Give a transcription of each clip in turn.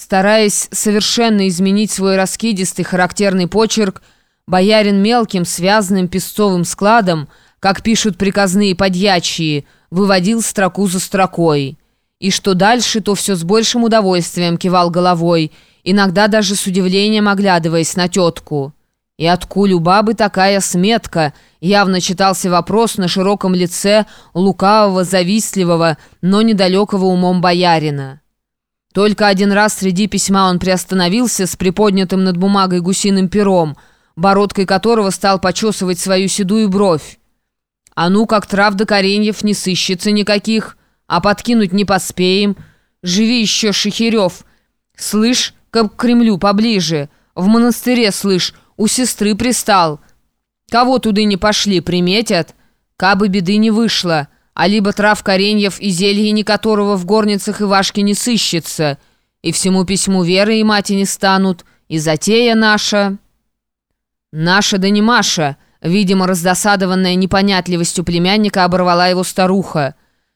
Стараясь совершенно изменить свой раскидистый характерный почерк, боярин мелким связанным песцовым складом, как пишут приказные подьячие, выводил строку за строкой. И что дальше, то все с большим удовольствием кивал головой, иногда даже с удивлением оглядываясь на тетку. И откуль у бабы такая сметка, явно читался вопрос на широком лице лукавого, завистливого, но недалекого умом боярина. Только один раз среди письма он приостановился с приподнятым над бумагой гусиным пером, бородкой которого стал почесывать свою седую бровь. «А ну, как трав до кореньев не сыщется никаких, а подкинуть не поспеем. Живи еще, Шехерев. Слышь, как к Кремлю поближе. В монастыре, слышь, у сестры пристал. Кого туды не пошли, приметят? Кабы беды не вышло» а либо трав кореньев и зелье которого в горницах Ивашки не сыщется, и всему письму веры и мати не станут, и затея наша... Наша да не Маша, видимо, раздосадованная непонятливостью племянника, оборвала его старуха.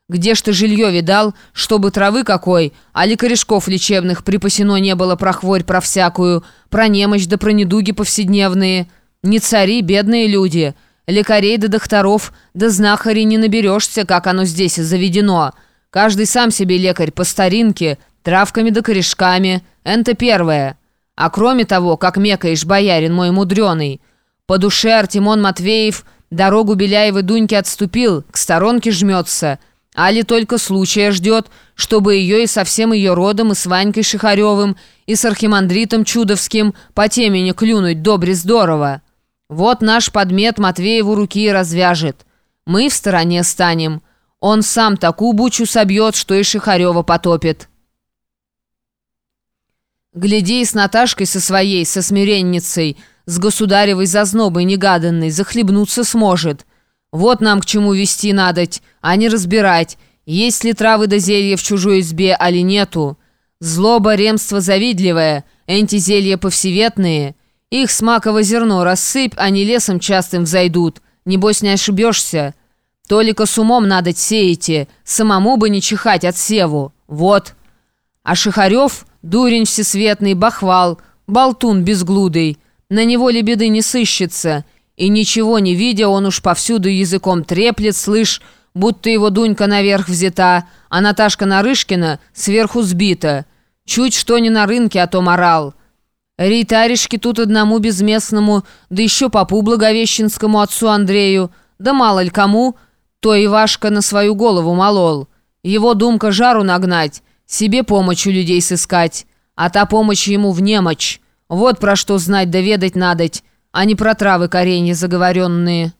Где ж ты жилье видал, чтобы травы какой, а ли корешков лечебных припасено не было про хворь про всякую, про немощь да про недуги повседневные? Не цари, бедные люди». Лекарей да докторов, да знахарей не наберешься, как оно здесь заведено. Каждый сам себе лекарь по старинке, травками да корешками. Это первое. А кроме того, как мекаешь, боярин мой мудреный, по душе Артемон Матвеев дорогу Беляевой Дуньке отступил, к сторонке жмется, али только случая ждет, чтобы ее и со всем ее родом, и с Ванькой Шихаревым, и с архимандритом Чудовским по темени клюнуть добре здорово. Вот наш подмет Матвееву руки развяжет. Мы в стороне станем. Он сам такую бучу собьет, что и Шихарева потопит. Гляди, с Наташкой со своей, со смиренницей, с государевой зазнобой негаданной, захлебнуться сможет. Вот нам к чему вести надоть, а не разбирать, есть ли травы до зелья в чужой избе, али нету. Злоба, ремство завидливое, энти зелья повсеветные — их смаково зерно рассыпь, они лесом частым взойдут. Небось, не ошибешься. Толика с умом надо сеяте, самому бы не чихать от севу. Вот. А Шихарев, дурень всесветный, бахвал, болтун безглудый. На него ли беды не сыщется. И ничего не видя, он уж повсюду языком треплет, слышь, будто его Дунька наверх взята, а Наташка Нарышкина сверху сбита. Чуть что не на рынке, а то морал». Рейтаришки тут одному безместному, да еще попу благовещенскому отцу Андрею, да мало ли кому, то Ивашка на свою голову молол. Его думка жару нагнать, себе помощь у людей сыскать, а та помощь ему в немочь. Вот про что знать да ведать надоть, а не про травы коренья заговоренные.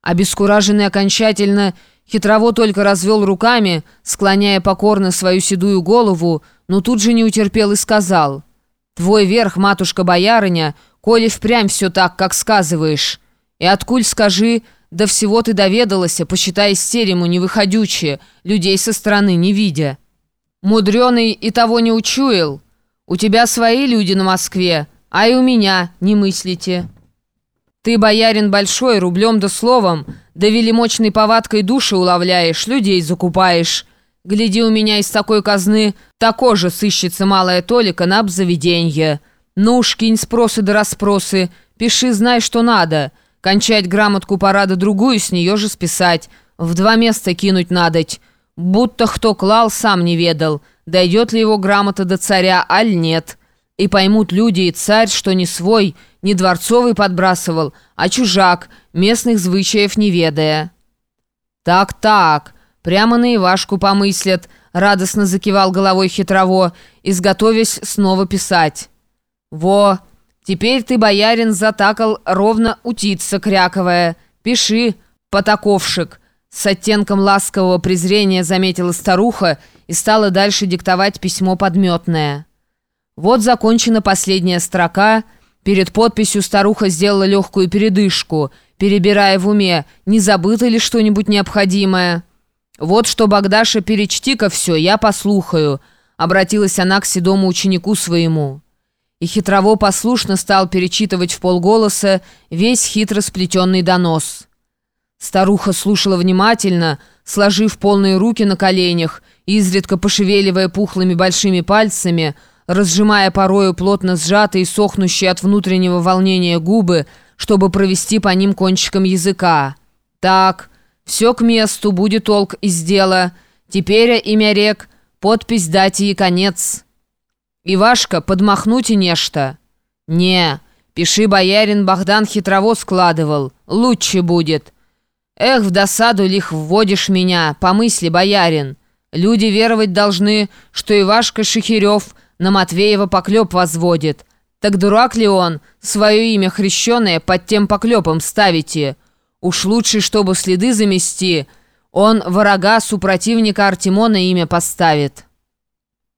Обескураженный окончательно, хитрово только развел руками, склоняя покорно свою седую голову, но тут же не утерпел и сказал — Твой верх, матушка-боярыня, коли впрямь все так, как сказываешь. И откуль скажи, да всего ты доведалась, посчитай стерему невыходючие, людей со стороны не видя. Мудреный и того не учуял. У тебя свои люди на Москве, а и у меня не мыслите. Ты, боярин большой, рублем да словом, да велимочной повадкой души уловляешь, людей закупаешь». Гляди, у меня из такой казны тако же сыщется малая толика на обзаведенье. Ну уж кинь спросы да расспросы, пиши, знай, что надо. Кончать грамотку пора да другую с нее же списать. В два места кинуть надоть. Будто кто клал, сам не ведал. Дойдет ли его грамота до царя, аль нет. И поймут люди и царь, что не свой, не дворцовый подбрасывал, а чужак, местных звычаев не ведая. «Так-так», «Прямо на Ивашку помыслят», — радостно закивал головой хитрово, изготовясь снова писать. «Во, теперь ты, боярин, затакал ровно утица кряковая. Пиши, потаковшик». С оттенком ласкового презрения заметила старуха и стала дальше диктовать письмо подметное. Вот закончена последняя строка. Перед подписью старуха сделала легкую передышку, перебирая в уме, не забыто ли что-нибудь необходимое. «Вот что, Богдаша, перечти-ка все, я послухаю», — обратилась она к седому ученику своему. И хитрово послушно стал перечитывать в полголоса весь хитро сплетенный донос. Старуха слушала внимательно, сложив полные руки на коленях, изредка пошевеливая пухлыми большими пальцами, разжимая порою плотно сжатые сохнущие от внутреннего волнения губы, чтобы провести по ним кончиком языка. «Так, все к месту, будет толк из дела. Теперь имя рек, подпись дати и конец». «Ивашка, подмахнуть и нечто». «Не, пиши, боярин Богдан хитрово складывал, лучше будет». «Эх, в досаду лих вводишь меня, помысли, боярин. Люди веровать должны, что Ивашка Шехирев на Матвеева поклеп возводит. Так дурак ли он, свое имя хрещеное под тем поклепом ставите? Уж лучше, чтобы следы замести, он врага супротивника Артемона имя поставит».